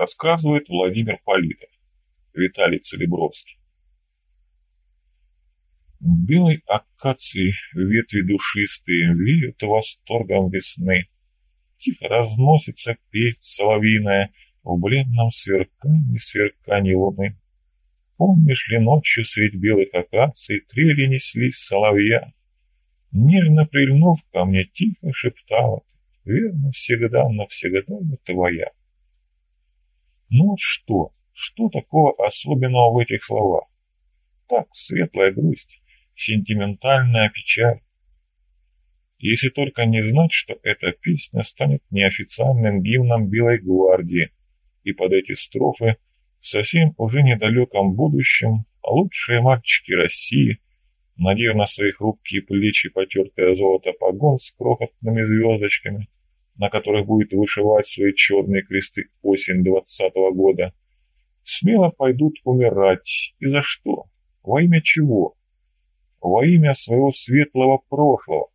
Рассказывает Владимир Политов, Виталий Целебровский. Белой акации ветви душистые веют восторгом весны. Тихо разносится песнь соловьиная в бледном сверкании сверкании луны. Помнишь ли ночью средь белых акаций трели неслись соловья? Нежно прильнув ко мне, тихо шептала ты, верно, всегда, навсегда я твоя. Ну что, что такого особенного в этих словах? Так, светлая грусть, сентиментальная печаль. Если только не знать, что эта песня станет неофициальным гимном Белой гвардии, и под эти строфы в совсем уже недалеком будущем лучшие мальчики России, надев на свои хрупкие плечи потертое золото погон с крохотными звездочками, на которых будет вышивать свои черные кресты осень двадцатого года, смело пойдут умирать. И за что? Во имя чего? Во имя своего светлого прошлого,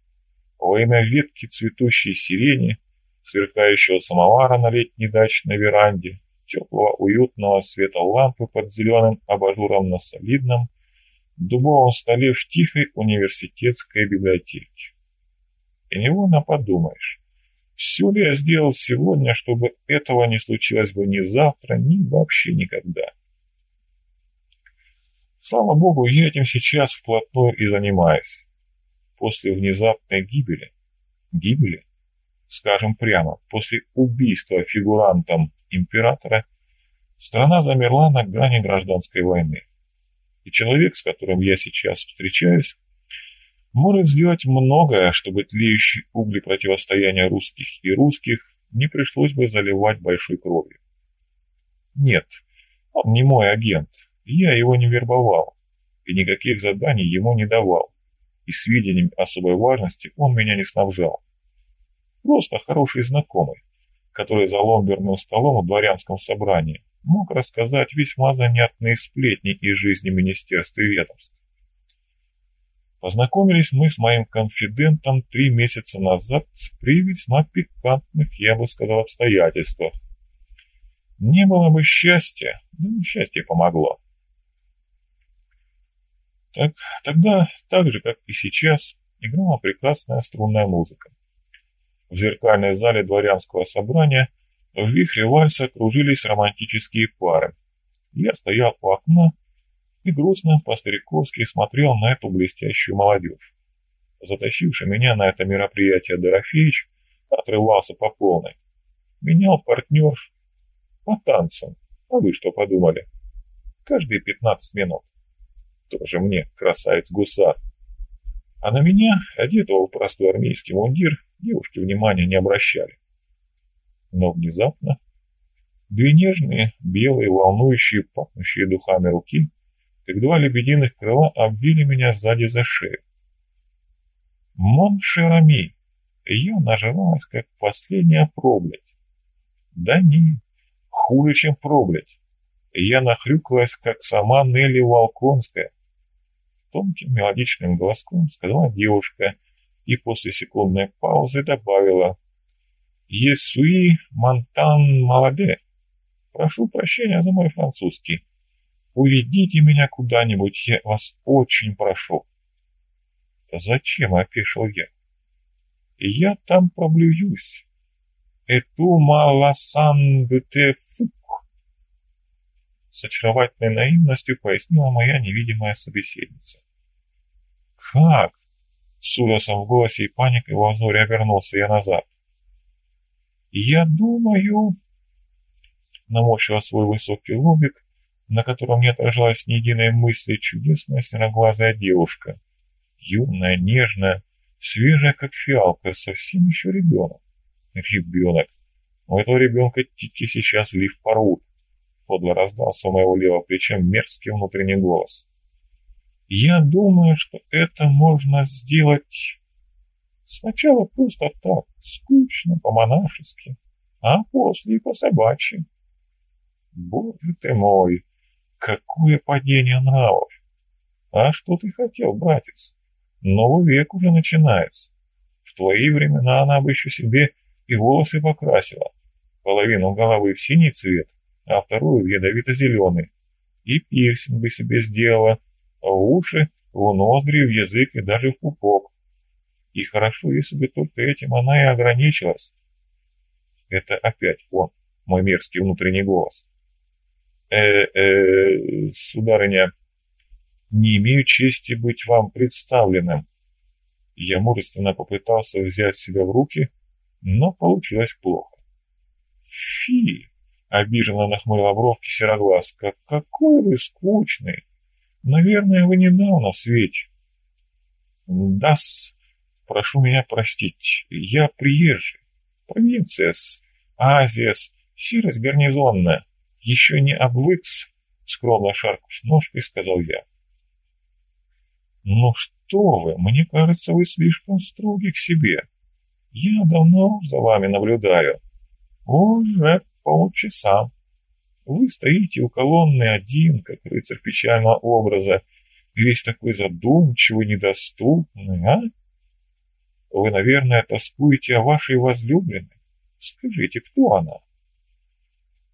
во имя ветки цветущей сирени, сверкающего самовара на летней дачной веранде, теплого уютного света лампы под зеленым абажуром на солидном дубовом столе в тихой университетской библиотеке. И невольно подумаешь, все ли я сделал сегодня, чтобы этого не случилось бы ни завтра, ни вообще никогда. Слава богу, я этим сейчас вплотную и занимаюсь. После внезапной гибели, гибели, скажем прямо, после убийства фигурантом императора, страна замерла на грани гражданской войны. И человек, с которым я сейчас встречаюсь, может сделать многое, чтобы тлеющие угли противостояния русских и русских не пришлось бы заливать большой кровью. Нет, он не мой агент, я его не вербовал, и никаких заданий ему не давал, и сведениями особой важности он меня не снабжал. Просто хороший знакомый, который за ломберным столом в дворянском собрании мог рассказать весьма занятные сплетни из жизни министерств и ведомств. Познакомились мы с моим конфидентом три месяца назад при весьма пикантных, я бы сказал, обстоятельствах. Не было бы счастья, да несчастье помогло. Так, тогда, так же, как и сейчас, играла прекрасная струнная музыка. В зеркальной зале дворянского собрания в вихре вальса кружились романтические пары. Я стоял у окна и грустно по-стариковски смотрел на эту блестящую молодежь. Затащивший меня на это мероприятие Дорофеич отрывался по полной. Менял партнерш по танцам. А вы что подумали? Каждые пятнадцать минут. Тоже мне, красавец-гусар. А на меня, одетого в простой армейский мундир, девушки внимания не обращали. Но внезапно две нежные, белые, волнующие, пахнущие духами руки, как два лебединых крыла, обвили меня сзади за шею. Моншерами! Я нажралась, как последняя проблять. Да не, хуже, чем проблять. Я нахрюкалась, как сама Нелли Волконская. Тонким мелодичным голоском сказала девушка и после секундной паузы добавила «Есуи Монтан Молоде». Прошу прощения за мой французский. Уведите меня куда-нибудь, я вас очень прошу. Зачем, опешил я? Я там поблююсь. Эту маласан бете фук. С очаровательной наивностью пояснила моя невидимая собеседница. Как? С ужасом в голосе и паникой в взоре обернулся я назад. «Я думаю...» Намочила свой высокий лобик, на котором не отражалась ни единой мысли чудесная сероглазая девушка. Юная, нежная, свежая, как фиалка, совсем еще ребенок. Ребенок. У этого ребенка тики сейчас лиф порвут. Подло раздался у моего левого плеча мерзкий внутренний голос. Я думаю, что это можно сделать сначала просто так, скучно, по-монашески, а после и по-собачьи. Боже ты мой, какое падение нравов! А что ты хотел, братец? Новый век уже начинается. В твои времена она бы еще себе и волосы покрасила, половину головы в синий цвет, а вторую в ядовито-зеленый. И пирсинг бы себе сделала, а в уши, в ноздри, в язык и даже в пупок. И хорошо, если бы только этим она и ограничилась. Это опять он, мой мерзкий внутренний голос. «Э-э, сударыня, не имею чести быть вам представленным». Я мужественно попытался взять себя в руки, но получилось плохо. «Фи!» — обиженно нахмурила бровки сероглазка. «Какой вы скучный! Наверное, вы недавно в свете». «Да-с, прошу меня простить, я приезжий, провинция-с, Азия-с, серость гарнизонная, еще не обвыкс», — скромно шаркнув ножкой, сказал я. «Ну что вы, мне кажется, вы слишком строги к себе. Я давно за вами наблюдаю. Уже полчаса. Вы стоите у колонны один, как рыцарь печального образа, весь такой задумчивый, недоступный, а? Вы, наверное, тоскуете о вашей возлюбленной. Скажите, кто она?»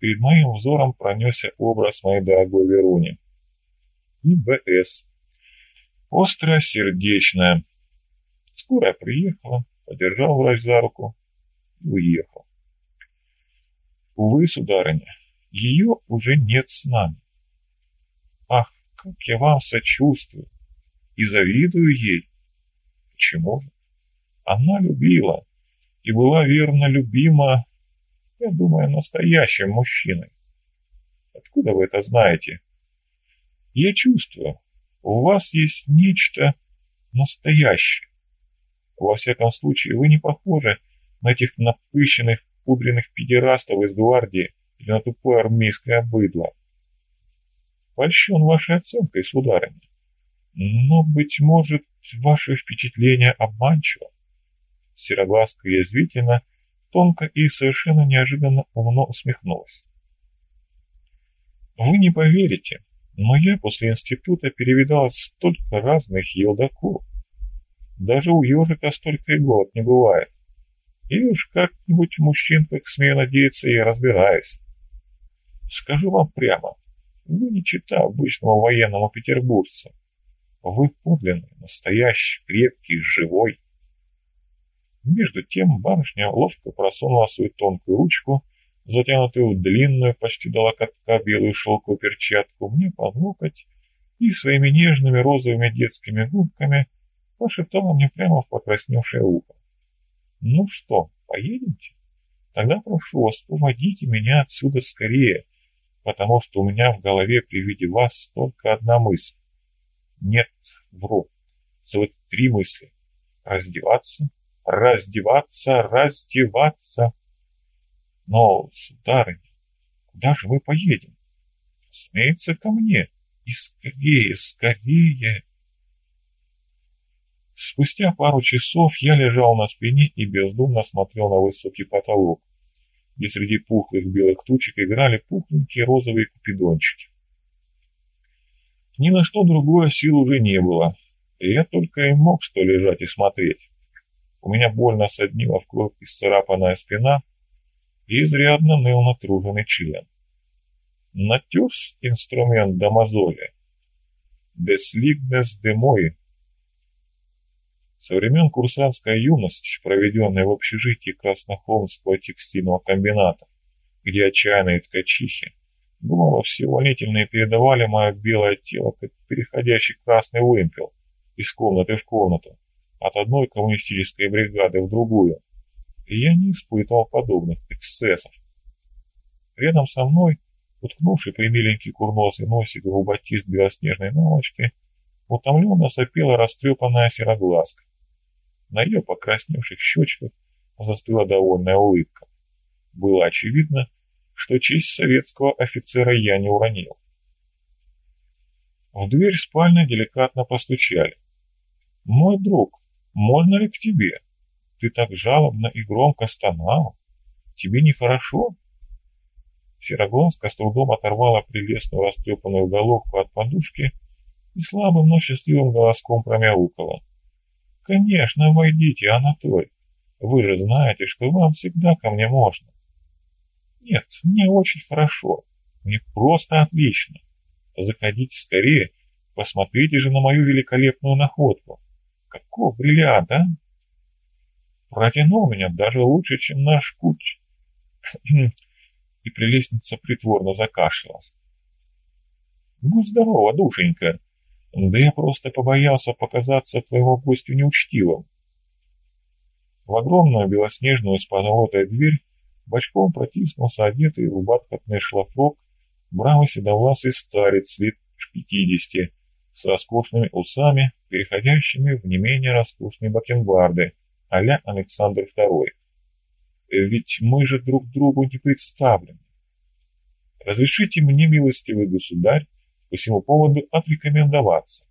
Перед моим взором пронесся образ моей дорогой Веруни. И БС. Острая, сердечная. Скорая приехала, подержал врач за руку и уехал. Увы, сударыня, ее уже нет с нами. Ах, как я вам сочувствую и завидую ей. Почему же? Она любила и была верно любима, я думаю, настоящим мужчиной. Откуда вы это знаете? Я чувствую, у вас есть нечто настоящее. Во всяком случае, вы не похожи на этих напыщенных, пудренных педерастов из гвардии или на тупое армейское быдло. Польщен вашей оценкой, сударыня. Но, быть может, ваше впечатление обманчиво. Сероглазка язвительно, тонко и совершенно неожиданно умно усмехнулась. Вы не поверите, но я после института перевидал столько разных елдаков. Даже у ежика столько иголок не бывает. И уж как-нибудь мужчин, как смею надеяться, я разбираюсь. Скажу вам прямо, вы не чита обычному военному петербуржцу. Вы подлинный, настоящий, крепкий, живой. Между тем барышня ловко просунула свою тонкую ручку затянутую в длинную, почти до локотка белую шелковую перчатку, мне под локоть и своими нежными розовыми детскими губками пошептала мне прямо в покрасневшее ухо. «Ну что, поедемте? Тогда прошу вас, уводите меня отсюда скорее, потому что у меня в голове при виде вас только одна мысль. Нет, вру, целых три мысли. Раздеваться, раздеваться, раздеваться». Но, сударыня, куда же мы поедем? Разумеется, ко мне. И скорее, скорее. Спустя пару часов я лежал на спине и бездумно смотрел на высокий потолок, где среди пухлых белых тучек играли пухленькие розовые купидончики. Ни на что другое сил уже не было, и я только и мог что лежать и смотреть. У меня больно соднила в кровь исцарапанная спина, и изрядно ныл натруженный член. Натерс инструмент до мозоли. De moi. Со времен курсантской юности, проведенной в общежитии Краснохолмского текстильного комбината, где отчаянные ткачихи, думала, все волнительные передавали мое белое тело, как переходящий красный вымпел, из комнаты в комнату, от одной коммунистической бригады в другую и я не испытывал подобных эксцессов. Рядом со мной, уткнувший примиленький курносый носик в батист белоснежной наволочки, утомленно сопела растрепанная сероглазка. На ее покрасневших щечках застыла довольная улыбка. Было очевидно, что честь советского офицера я не уронил. В дверь спальни деликатно постучали. «Мой друг, можно ли к тебе?» Ты так жалобно и громко стонал. Тебе нехорошо?» Сероглазка с трудом оторвала прелестную растрепанную головку от подушки и слабым, но счастливым голоском промяукала. «Конечно, войдите, Анатолий. Вы же знаете, что вам всегда ко мне можно». «Нет, мне очень хорошо. Мне просто отлично. Заходите скорее, посмотрите же на мою великолепную находку. Каков бриллиант, а? Протянул меня даже лучше, чем наш куч. И прелестница притворно закашлялась. Будь здорова, душенька. Да я просто побоялся показаться твоему гостю неучтивым. В огромную белоснежную с позолотой дверь бочком протиснулся одетый в бархатный шлафрок бравый седовласый старец лет пятидесяти с роскошными усами, переходящими в не менее роскошные бакенбарды а-ля Александр II. Ведь мы же друг другу не представлены. Разрешите мне, милостивый государь, по всему поводу отрекомендоваться.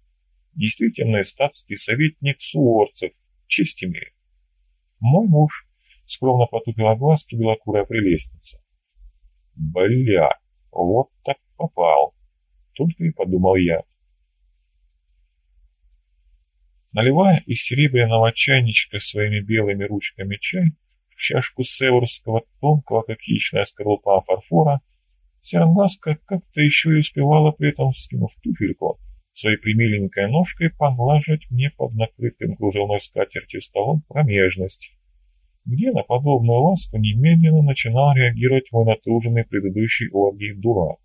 Действительный статский советник Суворцев, честь имею. Мой муж, скромно потупила глазки белокурая прелестница. Бля, вот так попал. Только и подумал я. Наливая из серебряного чайничка своими белыми ручками чай в чашку северского тонкого, как яичная скорлупа фарфора, Сероглазка как-то еще и успевала при этом, скинув туфельку, своей примиленькой ножкой поглаживать мне под накрытым кружевной скатертью столом промежность, где на подобную ласку немедленно начинал реагировать мой натруженный предыдущий оргий дурак.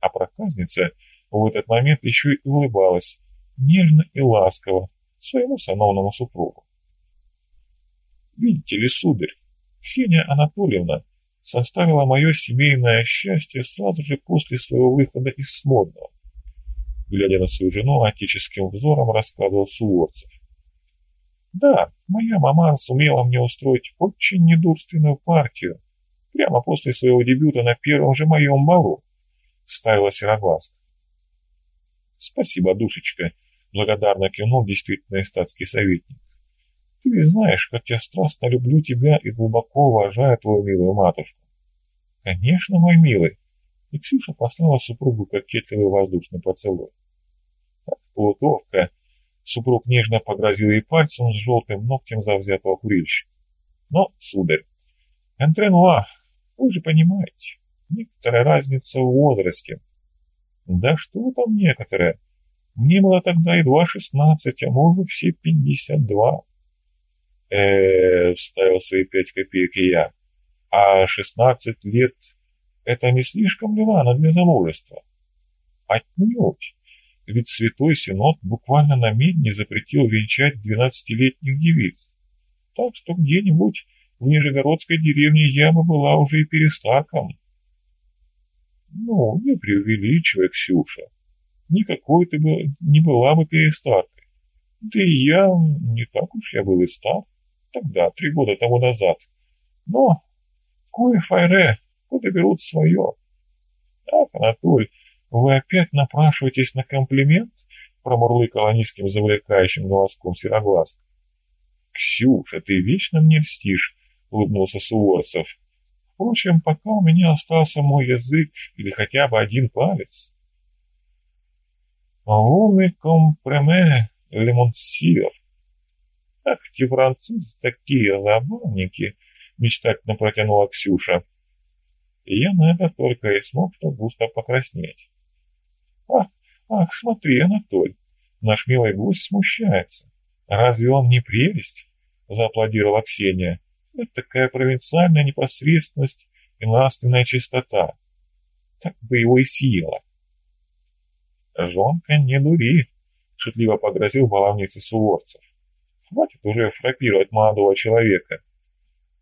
А проказница в этот момент еще и улыбалась, нежно и ласково, своему сановному супругу. «Видите ли, сударь, Ксения Анатольевна составила мое семейное счастье сразу же после своего выхода из Смодного. Глядя на свою жену, отеческим взором рассказывал Суворцев. Да, моя мама сумела мне устроить очень недурственную партию прямо после своего дебюта на первом же моем балу, ставила Сероглазка. Спасибо, душечка, благодарно кивнул действительно статский советник. Ты ведь знаешь, как я страстно люблю тебя и глубоко уважаю твою милую матушку. Конечно, мой милый. И Ксюша послала супругу кокетливый воздушный поцелуй. Так, плутовка. Супруг нежно погрозил ей пальцем с желтым ногтем завзятого курильщика. Но, сударь, Энтренуа, вы же понимаете, некоторая разница в возрасте. Да что там некоторая? Мне было тогда едва шестнадцать, а может все пятьдесят два э вставил свои пять копеек и я. А шестнадцать лет — это не слишком ли рано для замужества? Отнюдь. Ведь Святой Синод буквально на медне запретил венчать двенадцатилетних девиц. Так что где-нибудь в Нижегородской деревне я бы была уже и перестаком. Ну, не преувеличивай, Ксюша. Никакой ты бы не была бы перестаркой. Да и я не так уж я был и стар тогда, три года тому назад. Но кое файре, куда берут свое. Ах, Анатоль, вы опять напрашиваетесь на комплимент? Промурлыкала низким завлекающим голоском сероглазка. Ксюша, ты вечно мне льстишь, улыбнулся Суворцев. Впрочем, пока у меня остался мой язык или хотя бы один палец. «Вуми компреме лимонсир», Ах, те французы такие забавники, мечтательно протянула Ксюша. И я на это только и смог, что густо покраснеть. Ах, ах, смотри, Анатоль, наш милый гость смущается. Разве он не прелесть? Зааплодировала Ксения. Это такая провинциальная непосредственность и нравственная чистота. Так бы его и съела. Жонка, не дури, шутливо погрозил баловнице Суворцев. Хватит уже фрапировать молодого человека.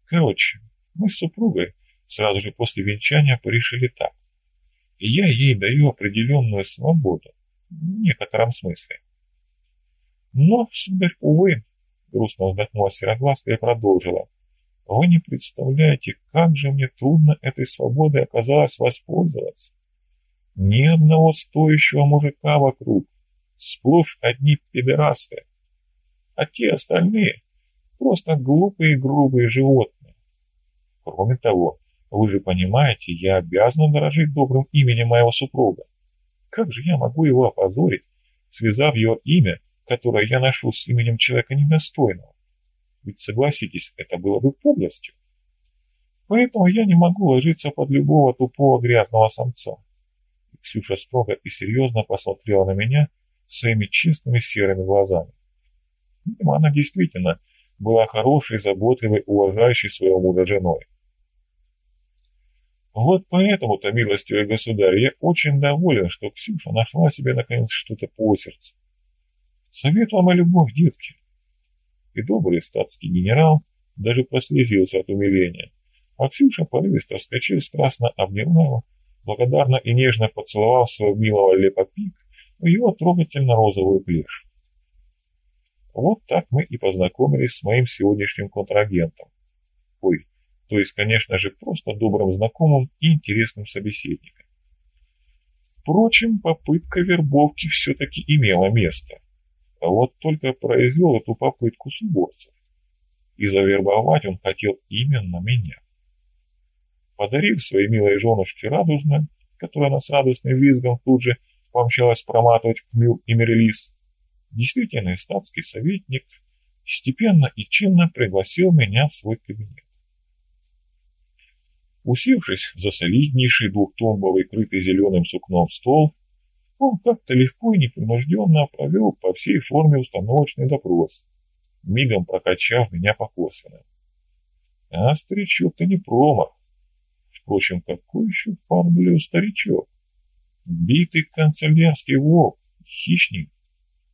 Короче, мы с супругой сразу же после венчания порешили так. Я ей даю определенную свободу, в некотором смысле. Но, сударь, увы, грустно вздохнула Сероглазка и продолжила. Вы не представляете, как же мне трудно этой свободой оказалось воспользоваться. Ни одного стоящего мужика вокруг, сплошь одни пидорасты а те остальные просто глупые и грубые животные. Кроме того, вы же понимаете, я обязан дорожить добрым именем моего супруга. Как же я могу его опозорить, связав его имя, которое я ношу с именем человека недостойного? Ведь, согласитесь, это было бы подлостью. Поэтому я не могу ложиться под любого тупого грязного самца. Ксюша строго и серьезно посмотрела на меня своими честными серыми глазами. Видимо, она действительно была хорошей, заботливой, уважающей своего мужа женой. Вот поэтому-то, милостивый государь, я очень доволен, что Ксюша нашла себе наконец что-то по сердцу. Совет вам и любовь, детки. И добрый статский генерал даже прослезился от умиления, а Ксюша порывисто вскочив, страстно обняла его, благодарно и нежно поцеловав своего милого Лепопик в его трогательно-розовую плешь. Вот так мы и познакомились с моим сегодняшним контрагентом. Ой, то есть, конечно же, просто добрым знакомым и интересным собеседником. Впрочем, попытка вербовки все-таки имела место. А вот только произвел эту попытку с уборцев. И завербовать он хотел именно меня подарив своей милой женушке радужную, которая она с радостным визгом тут же помчалась проматывать Кмил и Мерелис, действительный статский советник степенно и чинно пригласил меня в свой кабинет. Усевшись за солиднейший двухтомбовый, крытый зеленым сукном стол, он как-то легко и непринужденно провел по всей форме установочный допрос, мигом прокачав меня по косвенным. А старичок-то не промах. Впрочем, какой еще парблю старичок? Битый канцелярский волк, хищник,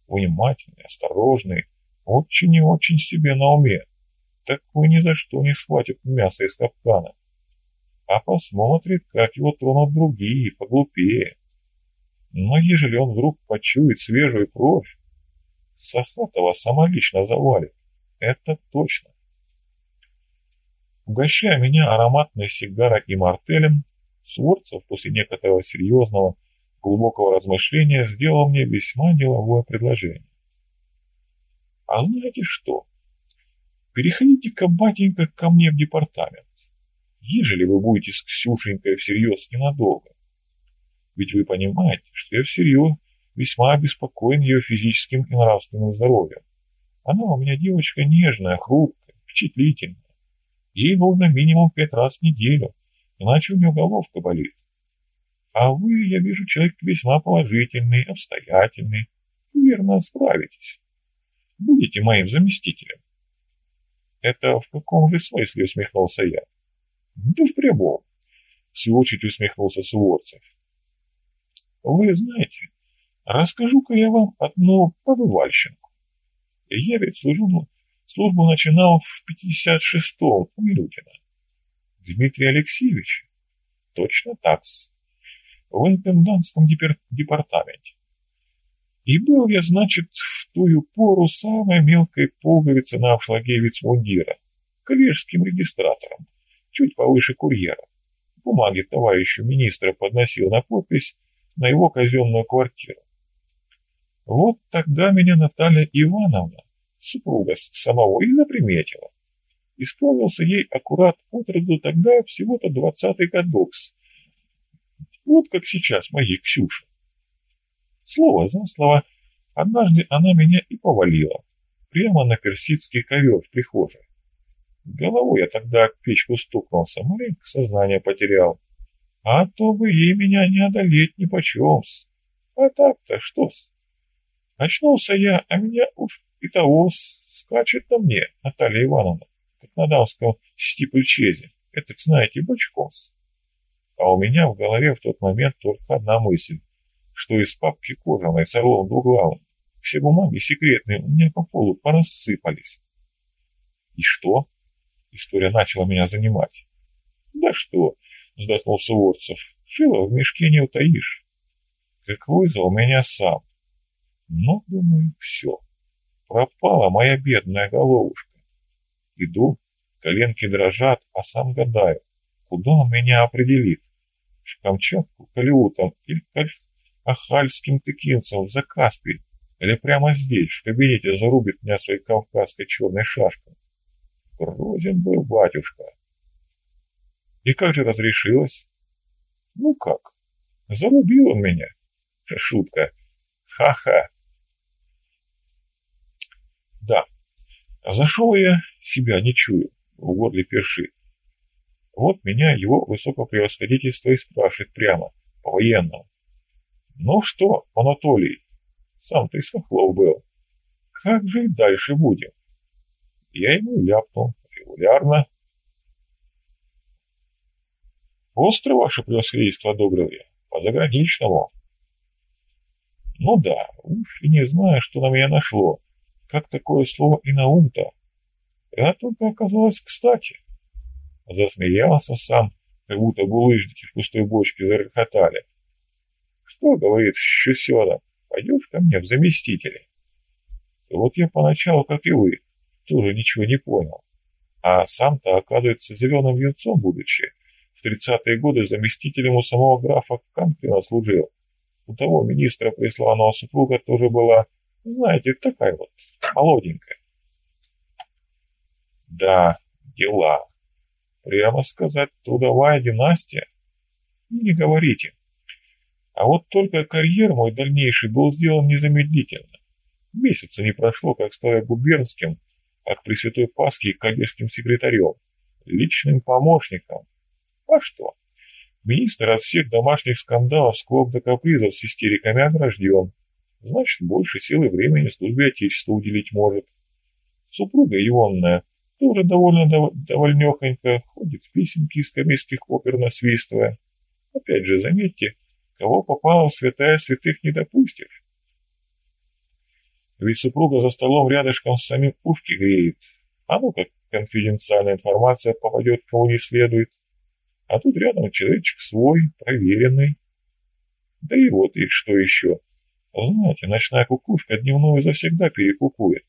внимательный, осторожный, очень и очень себе на уме. Такой ни за что не схватит мясо из капкана. А посмотрит, как его тронут другие, поглупее. Но ежели он вдруг почует свежую кровь, Сахатова самолично завалит. Это точно. Угощая меня ароматной сигарой и мартелем, Сворцев после некоторого серьезного, глубокого размышления сделал мне весьма деловое предложение. А знаете что? Переходите-ка, батенька, ко мне в департамент, ежели вы будете с Ксюшенькой всерьез ненадолго. Ведь вы понимаете, что я всерьез весьма обеспокоен ее физическим и нравственным здоровьем. Она у меня девочка нежная, хрупкая, впечатлительная. Ей нужно минимум пять раз в неделю, иначе у нее головка болит. А вы, я вижу, человек весьма положительный, обстоятельный. Верно, справитесь. Будете моим заместителем. Это в каком же смысле усмехнулся я? Да в прямом. В свою очередь усмехнулся Суворцев. Вы знаете, расскажу-ка я вам одну побывальщинку. Я ведь служу Службу начинал в 56-м у Милютина. Дмитрий Алексеевич? Точно так-с. В интендантском департаменте. И был я, значит, в тую пору самой мелкой пуговицы на обшлаге вицмундира, коллежским регистратором, чуть повыше курьера. Бумаги товарищу министра подносил на подпись на его казенную квартиру. Вот тогда меня Наталья Ивановна супруга самого и заприметила. Исполнился ей аккурат от роду тогда всего-то двадцатый годокс. Вот как сейчас моей Ксюше. Слово за слово, однажды она меня и повалила, прямо на персидский ковер в прихожей. Головой я тогда к печку стукнулся, маленько сознание потерял. А то бы ей меня не одолеть ни почем-с. А так-то что-с? Очнулся я, а меня уж и того скачет на мне, Наталья Ивановна, как на дамском стипльчезе. Это, знаете, бочком. А у меня в голове в тот момент только одна мысль, что из папки кожаной с орлом двуглавым все бумаги секретные у меня по полу порассыпались. И что? История начала меня занимать. Да что, вздохнул Суворцев, шило в мешке не утаишь. Как вызвал меня сам. Но, думаю, все. Пропала моя бедная головушка. Иду, коленки дрожат, а сам гадаю, куда он меня определит. В Камчатку, Калиутом или к Ахальским тыкинцам в Закаспий, или прямо здесь, в кабинете, зарубит меня своей кавказской черной шашкой. Грозен был батюшка. И как же разрешилось? Ну как? Зарубил он меня. Шутка. Ха-ха. Да, зашел я, себя не чую, в горле першит. Вот меня его высокопревосходительство и спрашивает прямо, по-военному. Ну что, Анатолий, сам ты с был. Как же дальше будем? Я ему ляпнул. Регулярно. Остро ваше превосходительство одобрил я. По-заграничному. Ну да, уж и не знаю, что на меня нашло. Как такое слово и на ум-то? Это только оказалось кстати. Засмеялся сам, как будто булыжники в пустой бочке зарокотали. Что, говорит Щусёна, пойдешь ко мне в заместители? Вот я поначалу, как и вы, тоже ничего не понял. А сам-то, оказывается, зеленым юнцом будучи, в тридцатые годы заместителем у самого графа Канклина служил. У того министра присланного супруга тоже была, знаете, такая вот, молоденькая. Да, дела. Прямо сказать, трудовая династия. Не говорите. А вот только карьер мой дальнейший был сделан незамедлительно. Месяца не прошло, как стал я губернским, от Пресвятой Пасхи и коллежским секретарем, личным помощником. А что? Министр от всех домашних скандалов, склок до капризов с истериками огражден. Значит, больше сил и времени службе Отечества уделить может. Супруга Ионная тоже довольно дов довольнехонько ходит песенки из комических опер насвистывая. Опять же, заметьте, кого попало в святая святых не допустишь. Ведь супруга за столом рядышком с самим пушки греет. А ну как конфиденциальная информация попадет кого не следует. А тут рядом человечек свой, проверенный. Да и вот и что еще. Знаете, ночная кукушка дневную завсегда перекукует.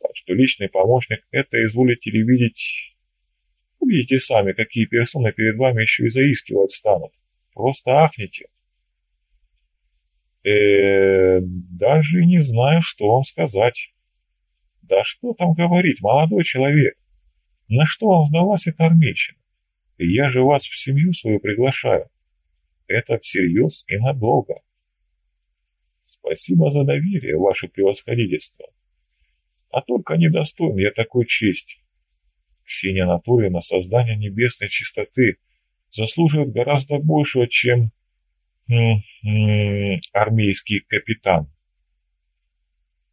Так что личный помощник — это, изволите ли видеть... Увидите сами, какие персоны перед вами еще и заискивать станут. Просто ахните э даже не знаю, что вам сказать. Да что там говорить, молодой человек? На что вам сдалась эта армейщина? Я же вас в семью свою приглашаю. Это всерьез и надолго. Спасибо за доверие, ваше превосходительство. А только недостоин я такой чести. Ксения Анатольевна создание небесной чистоты заслуживает гораздо большего, чем армейский капитан.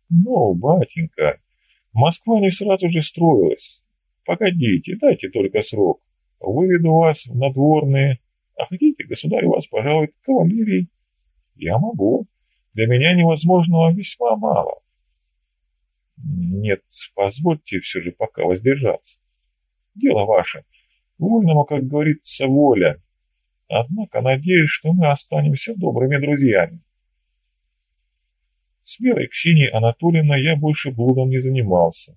Ну, батенька, Москва не сразу же строилась. Погодите, дайте только срок. Выведу вас в надворные. А хотите, государь вас пожалует кавалерией? Я могу. Для меня невозможного весьма мало. Нет, позвольте все же пока воздержаться. Дело ваше. Вольному, как говорится, воля. Однако надеюсь, что мы останемся добрыми друзьями. С белой Ксенией Анатольевной я больше блудом не занимался.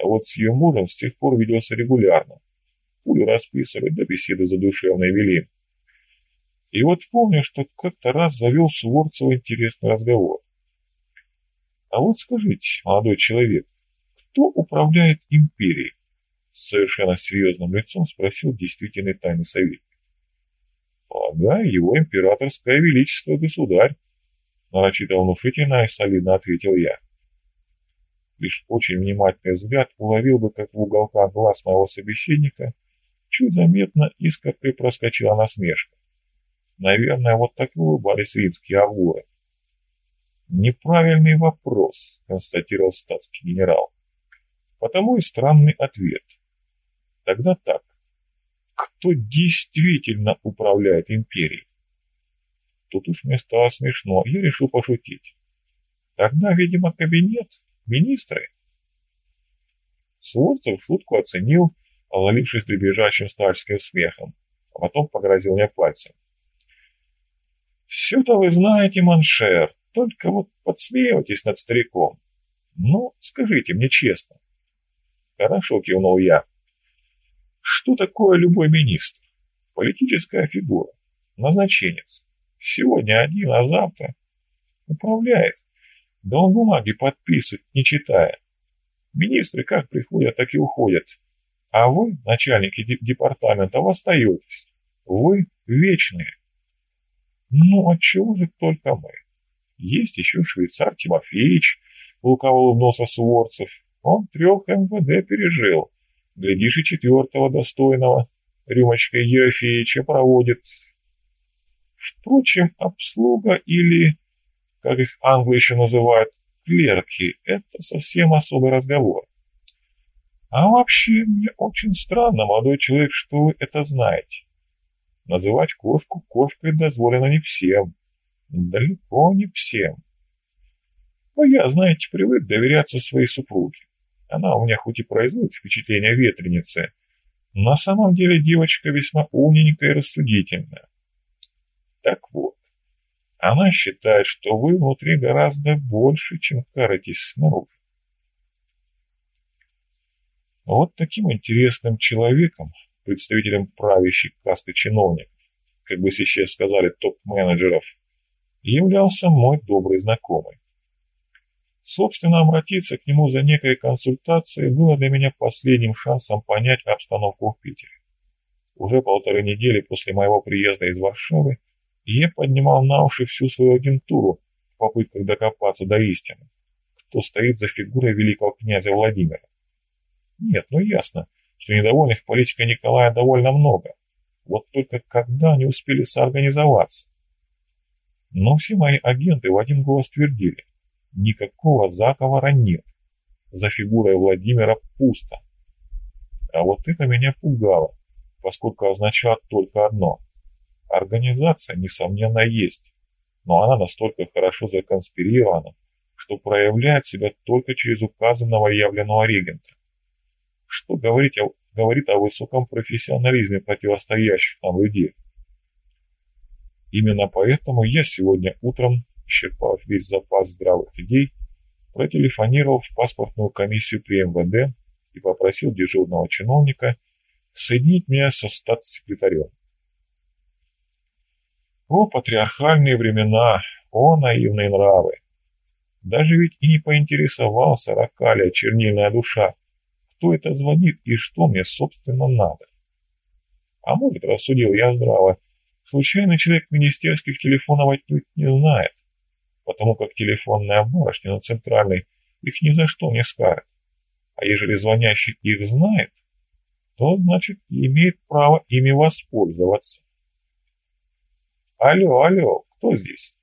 А вот с ее мужем с тех пор виделся регулярно. Пули расписывали, да беседы задушевные вели. И вот помню, что как-то раз завел Суворцева интересный разговор. А вот скажите, молодой человек, кто управляет империей? С совершенно серьезным лицом спросил действительный тайный советник. Полагаю, его императорское величество государь, нарочито внушительно и солидно ответил я. Лишь очень внимательный взгляд уловил бы, как в уголках глаз моего собеседника чуть заметно искоркой проскочила насмешка. Наверное, вот так и улыбались римские авгуры. «Неправильный вопрос», — констатировал статский генерал. «Потому и странный ответ. Тогда так кто действительно управляет империей. Тут уж мне стало смешно, я решил пошутить. Тогда, видимо, кабинет, министры. Суворцев шутку оценил, залившись дребезжащим стальским смехом, а потом погрозил мне пальцем. «Все-то вы знаете, Маншер, только вот подсмеивайтесь над стариком. Ну, скажите мне честно». «Хорошо», — кивнул я. Что такое любой министр? Политическая фигура, назначенец. Сегодня один, а завтра управляет. Да он бумаги подписывает, не читая. Министры как приходят, так и уходят. А вы, начальники департамента, остаетесь. Вы вечные. Ну, отчего же только мы? Есть еще швейцар Тимофеевич, лукаво улыбнулся Суворцев. Он трех МВД пережил. Глядишь, и четвертого достойного. рюмочкой Ерофеича проводит. Впрочем, обслуга или, как их англы еще называют, клерки – это совсем особый разговор. А вообще, мне очень странно, молодой человек, что вы это знаете. Называть кошку кошкой дозволено не всем. Далеко не всем. Но я, знаете, привык доверяться своей супруге. Она у меня хоть и производит впечатление ветреницы, на самом деле девочка весьма умненькая и рассудительная. Так вот, она считает, что вы внутри гораздо больше, чем кажетесь снаружи. Вот таким интересным человеком, представителем правящей касты чиновников, как бы сейчас сказали топ-менеджеров, являлся мой добрый знакомый. Собственно, обратиться к нему за некой консультацией было для меня последним шансом понять обстановку в Питере. Уже полторы недели после моего приезда из Варшавы я поднимал на уши всю свою агентуру в попытках докопаться до истины, кто стоит за фигурой великого князя Владимира. Нет, ну ясно, что недовольных политика Николая довольно много. Вот только когда они успели соорганизоваться? Но все мои агенты в один голос твердили, никакого заговора нет. За фигурой Владимира пусто. А вот это меня пугало, поскольку означало только одно. Организация, несомненно, есть, но она настолько хорошо законспирирована, что проявляет себя только через указанного явленного регента. Что говорить о, говорит о высоком профессионализме противостоящих нам людей. Именно поэтому я сегодня утром исчерпав весь запас здравых идей, протелефонировал в паспортную комиссию при МВД и попросил дежурного чиновника соединить меня со статс-секретарем. О, патриархальные времена, о, наивные нравы! Даже ведь и не поинтересовался Ракалия, чернильная душа, кто это звонит и что мне, собственно, надо. А может, рассудил я здраво, случайный человек министерских телефонов отнюдь не знает потому как телефонная барышня на центральной их ни за что не скажет. А ежели звонящий их знает, то значит имеет право ими воспользоваться. Алло, алло, кто здесь?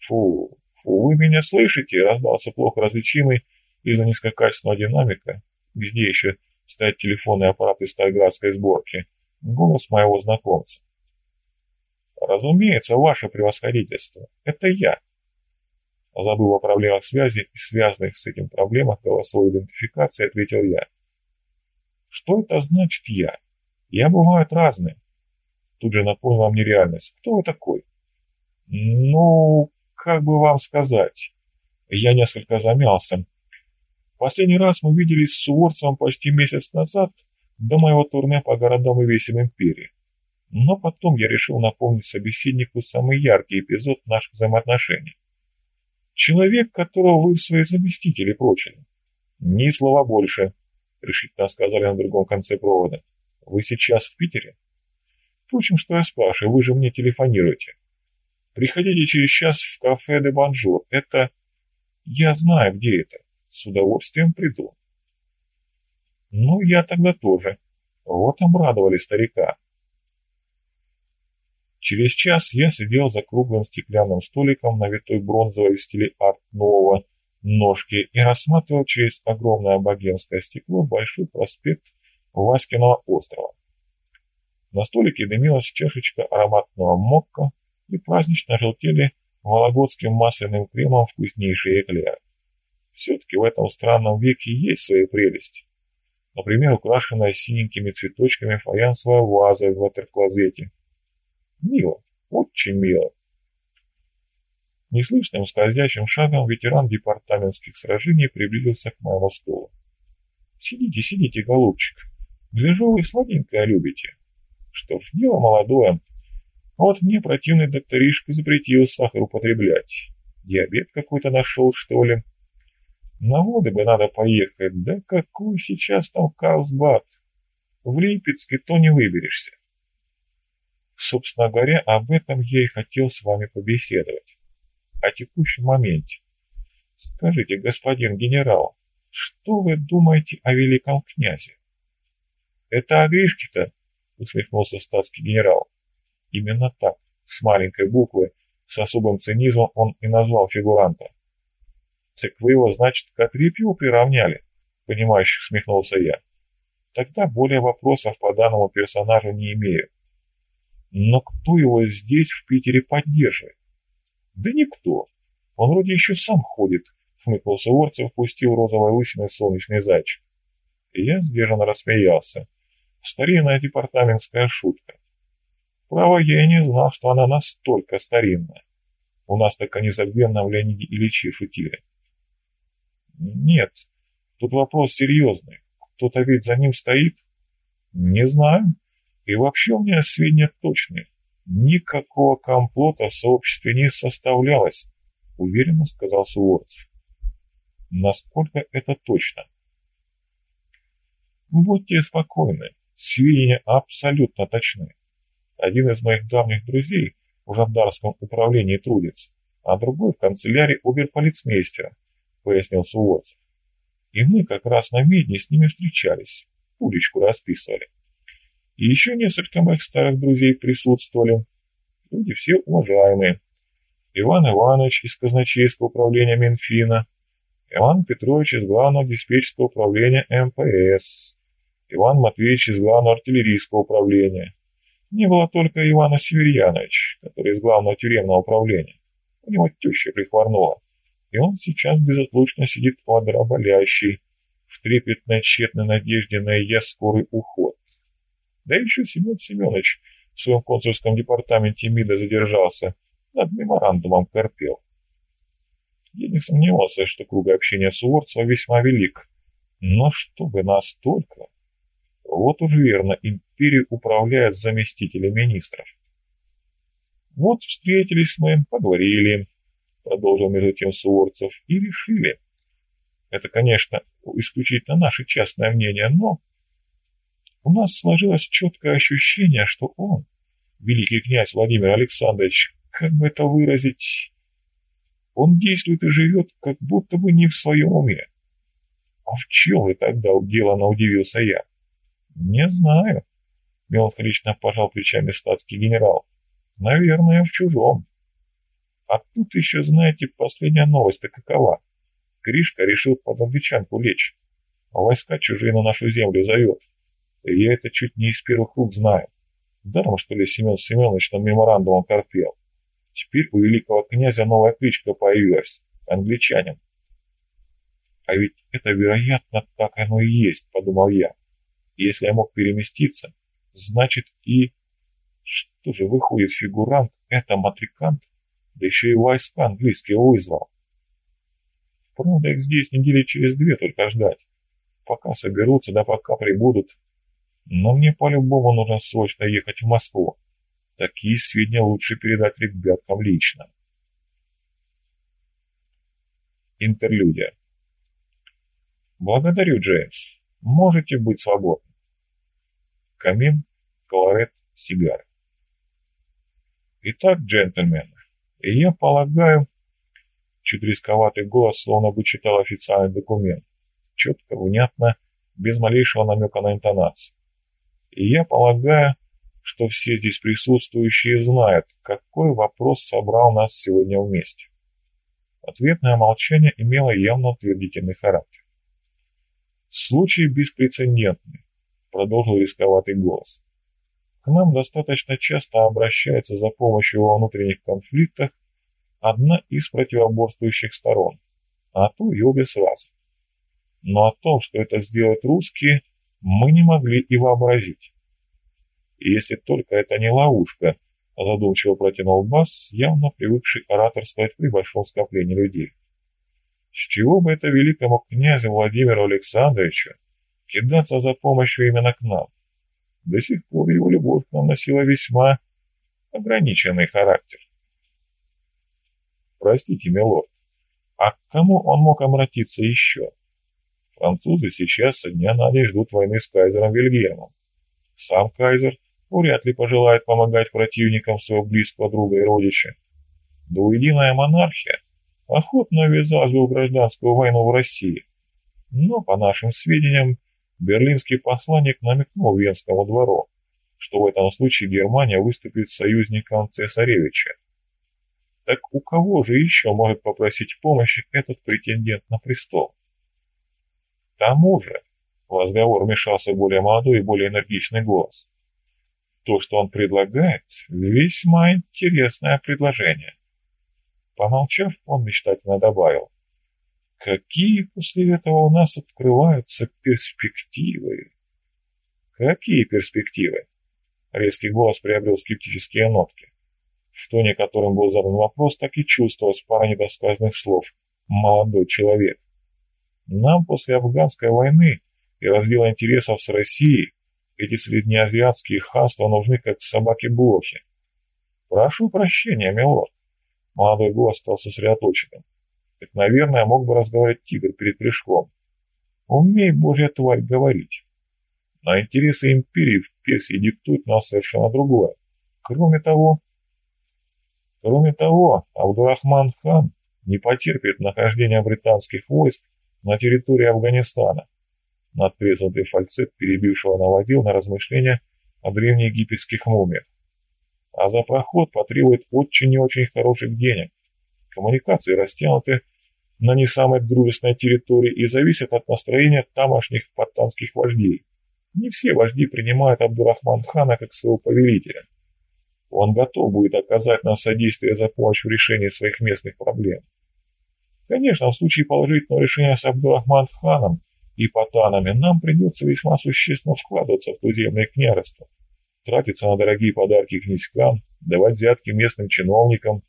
Фу, фу, вы меня слышите? Раздался плохо различимый из-за низкокачественного динамика, где еще стоят телефонные аппараты стальградской сборки, голос моего знакомца. «Разумеется, ваше превосходительство. Это я». Забыв о проблемах связи и связанных с этим проблемах голосовой идентификации, ответил я. «Что это значит я? Я бывают разные». Тут же напомнила мне реальность. «Кто вы такой?» «Ну, как бы вам сказать?» Я несколько замялся. Последний раз мы виделись с Суворцевым почти месяц назад до моего турне по городам и весям империи. Но потом я решил напомнить собеседнику самый яркий эпизод наших взаимоотношений. Человек, которого вы в свои заместители прочили. Ни слова больше, решительно сказали на другом конце провода. Вы сейчас в Питере? Впрочем, что я спрашиваю, вы же мне телефонируете. Приходите через час в кафе де Банжур. Это... Я знаю, где это. С удовольствием приду. Ну, я тогда тоже. Вот обрадовали старика. Через час я сидел за круглым стеклянным столиком на витой бронзовой в стиле ар-нуво ножки и рассматривал через огромное богемское стекло большой проспект Васькиного острова. На столике дымилась чашечка ароматного мокко и празднично желтели вологодским масляным кремом вкуснейшие эклеры. Все-таки в этом странном веке есть свои прелести. Например, украшенная синенькими цветочками фаянсовая ваза в ватерклозете – Мило, очень мило. Неслышным скользящим шагом ветеран департаментских сражений приблизился к моему столу. «Сидите, сидите, голубчик. Гляжу, вы сладенькое любите. Что ж, дело молодое. Вот мне противный докторишка запретил сахар употреблять. Диабет какой-то нашел, что ли? На воды бы надо поехать. Да какой сейчас там Карлсбад? В Липецке то не выберешься. Собственно говоря, об этом я и хотел с вами побеседовать. О текущем моменте. Скажите, господин генерал, что вы думаете о великом князе? Это о Гришке-то усмехнулся статский генерал. Именно так, с маленькой буквы, с особым цинизмом он и назвал фигуранта. «Так вы его, значит, к Отрепьеву приравняли?» — понимающе усмехнулся я. «Тогда более вопросов по данному персонажу не имею. Но кто его здесь, в Питере, поддерживает?» «Да никто. Он вроде еще сам ходит», — хмыкнул Суворцев, пустил розовой лысиной солнечный зайчик. Я сдержанно рассмеялся. Старинная департаментская шутка. Право, я и не знал, что она настолько старинная. У нас так о незабвенном Леониде Ильиче шутили. Нет, тут вопрос серьезный. Кто-то ведь за ним стоит? Не знаю. И вообще у меня сведения точные. Никакого комплота в сообществе не составлялось, уверенно сказал Суворцев. Насколько это точно? Будьте спокойны, сведения абсолютно точны. Один из моих давних друзей в жандарском управлении трудится, а другой в канцелярии оберполицмейстера, пояснил Суворцев. И мы как раз на медне с ними встречались, уличку расписывали. И еще несколько моих старых друзей присутствовали. Люди все уважаемые. Иван Иванович из казначейского управления Минфина, Иван Петрович из главного диспетчерского управления МПС, Иван Матвеевич из главного артиллерийского управления, не было только Ивана Северьянович, который из главного тюремного управления. У него теща прихворнула, и он сейчас безотлучно сидит у болящий, в трепетной тщетной надежде на ее скорый уход. Да еще Семен Семенович в своем консульском департаменте МИДа задержался, над меморандумом корпел. Я не сомневался, что круг общения Суворцева весьма велик, но чтобы настолько... Вот уж верно, империю управляют заместители министров. Вот встретились мы, поговорили, продолжил между тем Суворцев, и решили. Это, конечно, исключительно наше частное мнение, но у нас сложилось четкое ощущение, что он, великий князь Владимир Александрович, как бы это выразить, он действует и живет, как будто бы не в своем уме. А в чем вы тогда, делано удивился я? «Не знаю», — меланхолично пожал плечами статский генерал. «Наверное, в чужом». А тут еще, знаете, последняя новость-то какова. Гришка решил под англичанку лечь. Войска чужие на нашу землю зовет. Я это чуть не из первых рук знаю. Даром, что ли, Семен Семенович там меморандумом корпел. Теперь у великого князя новая кличка появилась — англичанин. А ведь это, вероятно, так оно и есть, подумал я. Если я мог переместиться, значит и... Что же выходит фигурант, это матрикант, да еще и войска английские вызвал. Правда, их здесь недели через две только ждать. Пока соберутся, да пока прибудут. Но мне по-любому нужно срочно ехать в Москву. Такие сведения лучше передать ребяткам лично. Интерлюдия. Благодарю, Джеймс. Можете быть свободны. Камин, колорет, сигары. Итак, джентльмены, я полагаю... Чуть рисковатый голос словно бы читал официальный документ. Четко, внятно, без малейшего намека на интонацию. И я полагаю, что все здесь присутствующие знают, какой вопрос собрал нас сегодня вместе. Ответное молчание имело явно утвердительный характер. Случай беспрецедентный, продолжил рисковатый голос. К нам достаточно часто обращается за помощью во внутренних конфликтах одна из противоборствующих сторон, а то и обе сразу. Но о том, что это сделают русские, мы не могли и вообразить. Если только это не ловушка, задумчиво протянул Бас, явно привыкший ораторствовать при большом скоплении людей. С чего бы это великому князю Владимиру Александровичу кидаться за помощью именно к нам? До сих пор его любовь к носила весьма ограниченный характер. Простите, милорд, а к кому он мог обратиться еще? Французы сейчас со дня на день ждут войны с кайзером Вильгельмом. Сам кайзер вряд ли пожелает помогать противникам своего близкого друга и родича. Двуединая монархия охотно ввязалась бы в гражданскую войну в России. Но, по нашим сведениям, берлинский посланник намекнул Венскому двору, что в этом случае Германия выступит союзником цесаревича. Так у кого же еще может попросить помощи этот претендент на престол? К тому же, в разговор вмешался более молодой и более энергичный голос. То, что он предлагает, весьма интересное предложение. Помолчав, он мечтательно добавил. Какие после этого у нас открываются перспективы? Какие перспективы? Резкий голос приобрел скептические нотки. В тоне, которым был задан вопрос, так и чувствовалась пара недосказанных слов. «Молодой человек». Нам после афганской войны и раздела интересов с Россией эти среднеазиатские ханства нужны как собаки-блохи. Прошу прощения, милорд. Молодой голос стал сосредоточенным. Так, наверное, мог бы разговаривать тигр перед прыжком. Умей, божья тварь, говорить. Но интересы империи в Персии диктуют нам совершенно другое. Кроме того, Кроме того, Абдурахман хан не потерпит нахождения британских войск на территории Афганистана. Надтреснутый фальцет перебившего наводил на размышления о древнеегипетских мумиях. А за проход потребует очень и очень хороших денег. Коммуникации растянуты на не самой дружественной территории и зависят от настроения тамошних паттанских вождей. Не все вожди принимают Абдурахман хана как своего повелителя. Он готов будет оказать нам содействие за помощь в решении своих местных проблем. Конечно, в случае положительного решения с Абдурахман ханом и патанами нам придется весьма существенно вкладываться в туземное княжество, тратиться на дорогие подарки князькам, давать взятки местным чиновникам,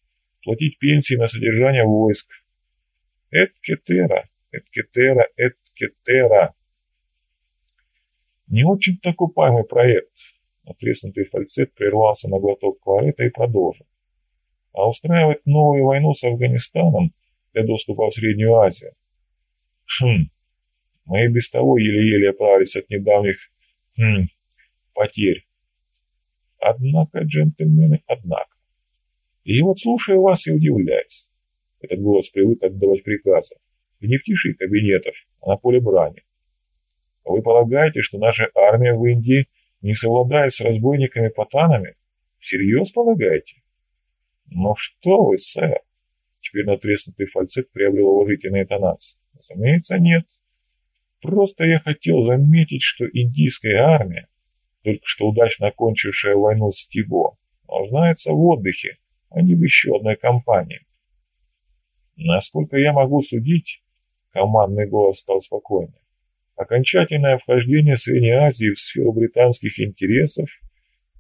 платить пенсии на содержание войск. Эткетера, эткетера, эткетера. Не очень-то окупаемый проект, Отреснутый фальцет прервался на глоток кларета и продолжил. А устраивать новую войну с Афганистаном для доступа в Среднюю Азию? Хм, мы и без того еле-еле оправились от недавних, хм, потерь. Однако, джентльмены, однако. И вот слушаю вас и удивляюсь. Этот голос привык отдавать приказы. И не в тиши кабинетов, а на поле брани. Вы полагаете, что наша армия в Индии – не совладая с разбойниками-патанами? Всерьез полагаете? Ну что вы, сэр? Теперь натреснутый фальцет приобрел уважительные тонации. Разумеется, нет. Просто я хотел заметить, что индийская армия, только что удачно окончившая войну с Тибо, нуждается в отдыхе, а не в еще одной кампании. Насколько я могу судить, командный голос стал спокойнее. Окончательное вхождение Средней Азии в сферу британских интересов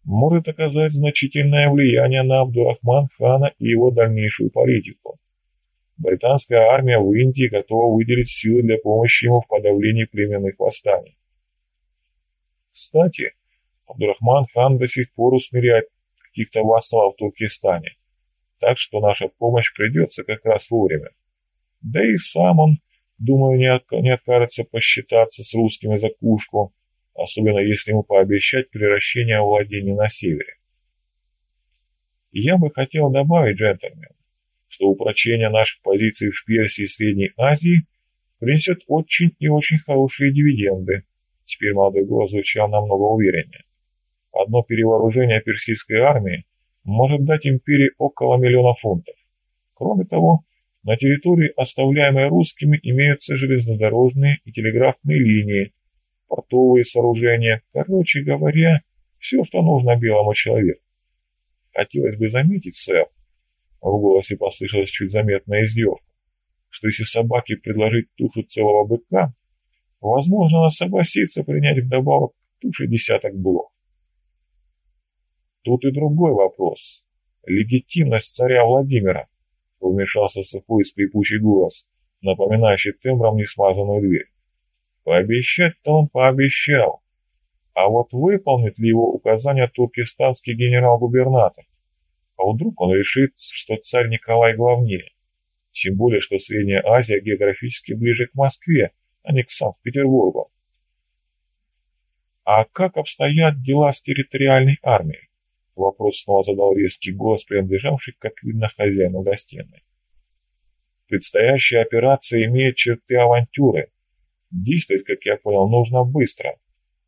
может оказать значительное влияние на Абдурахман хана и его дальнейшую политику. Британская армия в Индии готова выделить силы для помощи ему в подавлении племенных восстаний. Кстати, Абдурахман хан до сих пор усмиряет каких-то вассалов в Туркестане, так что наша помощь придется как раз вовремя. Да и сам он Думаю, не, от, не откажется посчитаться с русскими за кушку, особенно если ему пообещать превращение владения на севере. я бы хотел добавить, джентльмен, что упрочение наших позиций в Персии и Средней Азии принесет очень и очень хорошие дивиденды. Теперь молодой голос звучал намного увереннее. Одно перевооружение персидской армии может дать империи около миллиона фунтов. Кроме того, на территории, оставляемой русскими, имеются железнодорожные и телеграфные линии, портовые сооружения, короче говоря, все, что нужно белому человеку. Хотелось бы заметить, сэр, в голосе послышалась чуть заметная издевка, что если собаке предложить тушу целого быка, возможно, она согласится принять вдобавок к туше десяток блох. Тут и другой вопрос. Легитимность царя Владимира вмешался сухой скрипучий голос, напоминающий тембром несмазанную дверь. Пообещать-то он пообещал. А вот выполнит ли его указания туркестанский генерал-губернатор? А вдруг он решит, что царь Николай главнее? Тем более, что Средняя Азия географически ближе к Москве, а не к Санкт-Петербургу. А как обстоят дела с территориальной армией? Вопрос снова задал резкий голос, принадлежавший, как видно, хозяину гостиной. Предстоящая операция имеет черты авантюры. Действовать, как я понял, нужно быстро.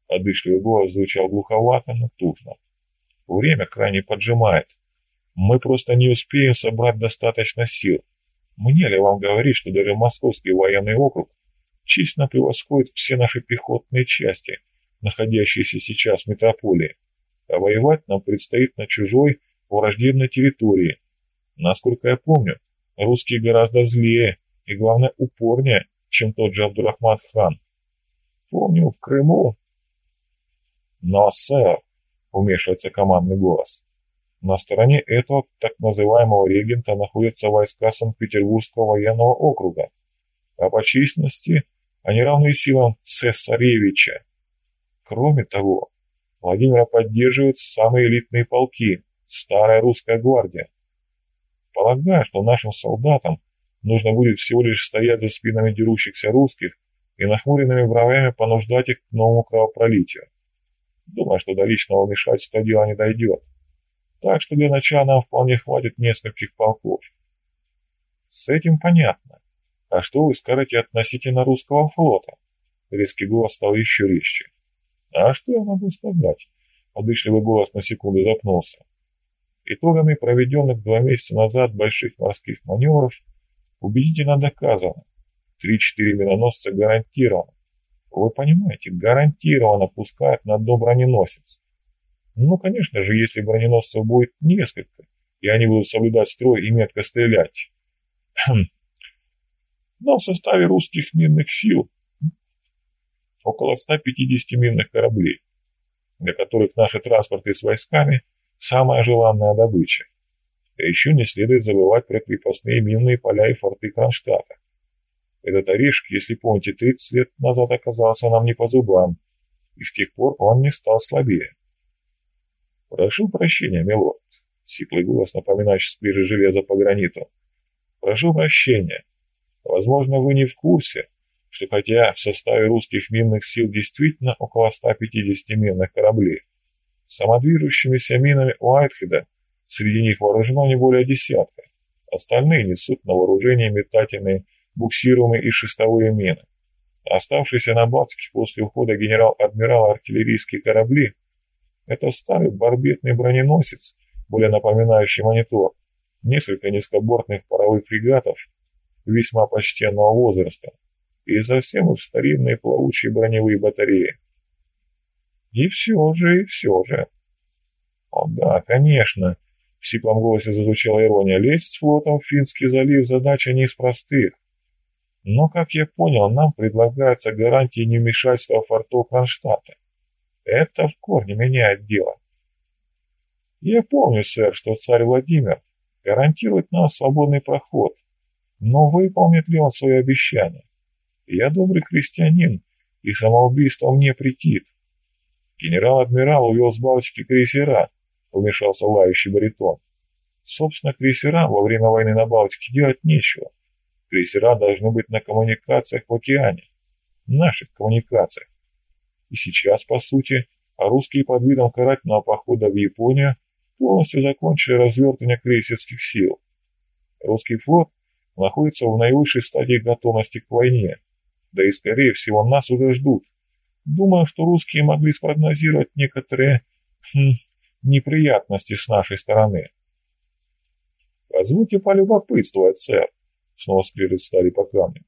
Одышливый голос звучал глуховато, но тужно. Время крайне поджимает. Мы просто не успеем собрать достаточно сил. Мне ли вам говорить, что даже Московский военный округ численно превосходит все наши пехотные части, находящиеся сейчас в метрополии, а воевать нам предстоит на чужой, враждебной территории. Насколько я помню, русские гораздо злее и, главное, упорнее, чем тот же Абдурахман хан. Помню, в Крыму... Но, сэр, вмешивается командный голос, на стороне этого так называемого регента находятся войска Санкт-Петербургского военного округа, а по численности они равны силам цесаревича. Кроме того, Владимира поддерживают самые элитные полки, старая русская гвардия. Полагаю, что нашим солдатам нужно будет всего лишь стоять за спинами дерущихся русских и нахмуренными бровями понуждать их к новому кровопролитию. Думаю, что до личного вмешательства дело не дойдет. Так что для начала нам вполне хватит нескольких полков. С этим понятно. А что вы скажете относительно русского флота? Резкий голос стал еще резче. А что я могу сказать? Одышливый голос на секунду запнулся. Итогами проведенных два месяца назад больших морских маневров убедительно доказано. Три-четыре миноносца гарантированно. Вы понимаете, гарантированно пускают на дно броненосец. Ну, конечно же, если броненосцев будет несколько, и они будут соблюдать строй и метко стрелять. Хм. Но в составе русских минных сил около 150 минных кораблей, для которых наши транспорты с войсками – самая желанная добыча. А еще не следует забывать про крепостные минные поля и форты Кронштадта. Этот орешек, если помните, 30 лет назад оказался нам не по зубам, и с тех пор он не стал слабее. «Прошу прощения, милорд», — сиплый голос, напоминающий сквижи железа по граниту. «Прошу прощения. Возможно, вы не в курсе, что хотя в составе русских минных сил действительно около 150 минных кораблей, самодвижущимися минами Уайтхеда среди них вооружено не более десятка. Остальные несут на вооружение метательные, буксируемые и шестовые мины. Оставшиеся на Балтике после ухода генерал-адмирала артиллерийские корабли это старый барбетный броненосец, более напоминающий монитор, несколько низкобортных паровых фрегатов весьма почтенного возраста и совсем уж старинные плавучие броневые батареи. И все же, и все же. О да, конечно, в сиплом голосе зазвучала ирония, лезть с флотом в Финский залив задача не из простых. Но, как я понял, нам предлагаются гарантии невмешательства фортов Кронштадта. Это в корне меняет дело. Я помню, сэр, что царь Владимир гарантирует нам свободный проход, но выполнит ли он свое обещание? Я добрый христианин, и самоубийство мне претит. Генерал-адмирал увел с Балтики крейсера, вмешался лающий баритон. Собственно, крейсерам во время войны на Балтике делать нечего. Крейсера должны быть на коммуникациях в океане, наших коммуникациях. И сейчас, по сути, а русские под видом карательного похода в Японию полностью закончили развертывание крейсерских сил. Русский флот находится в наивысшей стадии готовности к войне, да и, скорее всего, нас уже ждут. Думаю, что русские могли спрогнозировать некоторые хм, неприятности с нашей стороны. «Позвольте полюбопытствовать, сэр», — снова скрежет стали по камню.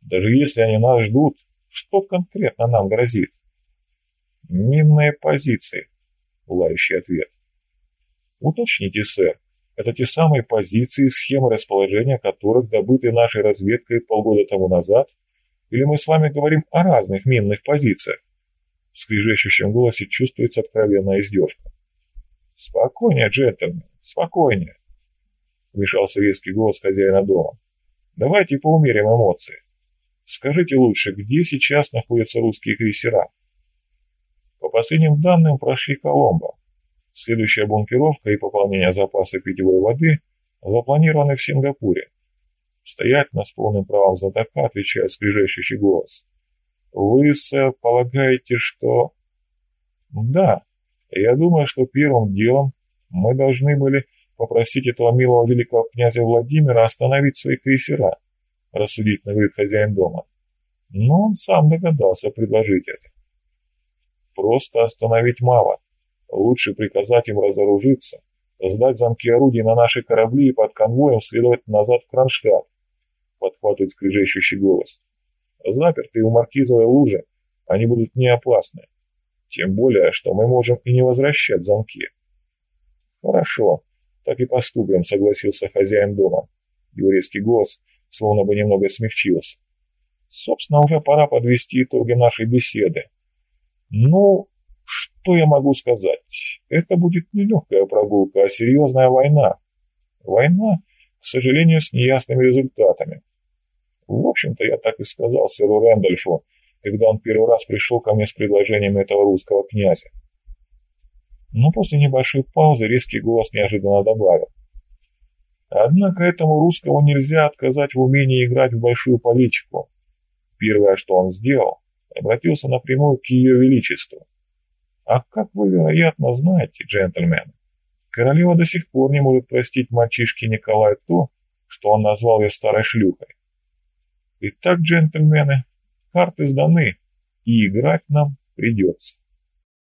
«Даже если они нас ждут, что конкретно нам грозит?» «Минные позиции», — лающий ответ. «Уточните, сэр, это те самые позиции, схемы расположения которых добыты нашей разведкой полгода тому назад, или мы с вами говорим о разных минных позициях?» В скрижещущем голосе чувствуется откровенная издевка. «Спокойнее, джентльмен, спокойнее», — вмешался резкий голос хозяина дома. «Давайте поумерим эмоции. Скажите лучше, где сейчас находятся русские крейсера?» По последним данным, прошли Коломбо. Следующая бункеровка и пополнение запаса питьевой воды запланированы в Сингапуре. Стоять на с полным правом знатока отвечает скрижащий голос. «Вы, сэр, полагаете, что...» «Да, я думаю, что первым делом мы должны были попросить этого милого великого князя Владимира остановить свои крейсера», рассудительно говорит хозяин дома. Но он сам догадался предложить это. Просто остановить мало. Лучше приказать им разоружиться, сдать замки орудий на наши корабли и под конвоем следовать назад в Кронштадт. Подхватывает скрежещущий голос. Запертые у маркизовой лужи, они будут не опасны. Тем более, что мы можем и не возвращать замки. Хорошо, так и поступим, согласился хозяин дома. Его резкий голос словно бы немного смягчился. Собственно, уже пора подвести итоги нашей беседы. Ну, что я могу сказать? Это будет не легкая прогулка, а серьезная война. Война, к сожалению, с неясными результатами. В общем-то, я так и сказал сэру Рэндольфу, когда он первый раз пришел ко мне с предложением этого русского князя. Но после небольшой паузы резкий голос неожиданно добавил. Однако этому русскому нельзя отказать в умении играть в большую политику. Первое, что он сделал, обратился напрямую к ее величеству. А как вы, вероятно, знаете, джентльмен, королева до сих пор не может простить мальчишке Николаю то, что он назвал ее старой шлюхой. Итак, джентльмены, карты сданы, и играть нам придется.